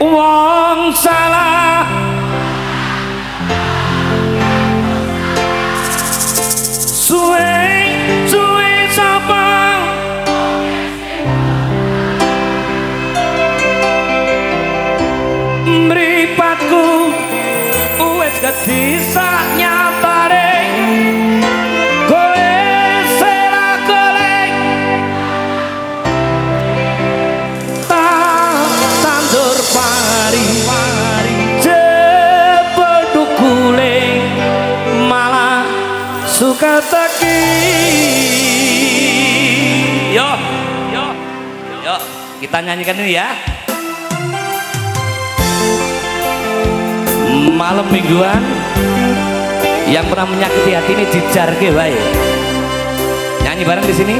wong salah. Suwe suwe sapa? Mripatku wis gedhi saknya Nyanyikan ini ya. Malam mingguan yang pernah menyakiti hati ini dijar ke baik nyanyi bareng di sini?